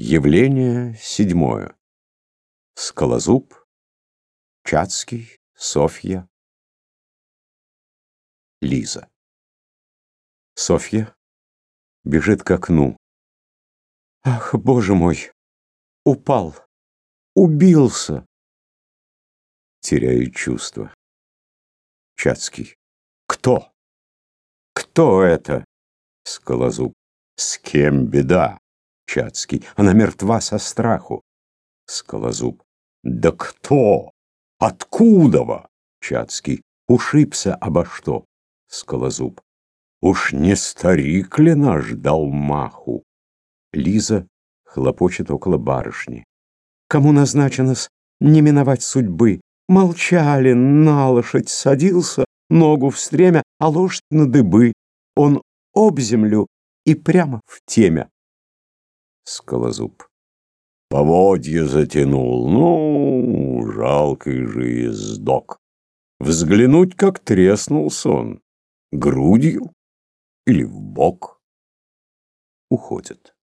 Явление седьмое. Скалозуб, Чацкий, Софья, Лиза. Софья бежит к окну. Ах, боже мой! Упал! Убился! Теряю чувство. Чацкий. Кто? Кто это? Скалозуб. С кем беда? Чацкий. Она мертва со страху. Скалозуб. Да кто? Откуда? Чацкий. Ушибся обо что? Скалозуб. Уж не старик ли наш дал маху? Лиза хлопочет около барышни. Кому назначено не миновать судьбы? Молчали, на лошадь садился, ногу в стремя, а лошадь на дыбы. Он об землю и прямо в темя. Скалозуб. Поводья затянул, ну, жалкий же издок. Взглянуть, как треснул сон, грудью или в бок. Уходит.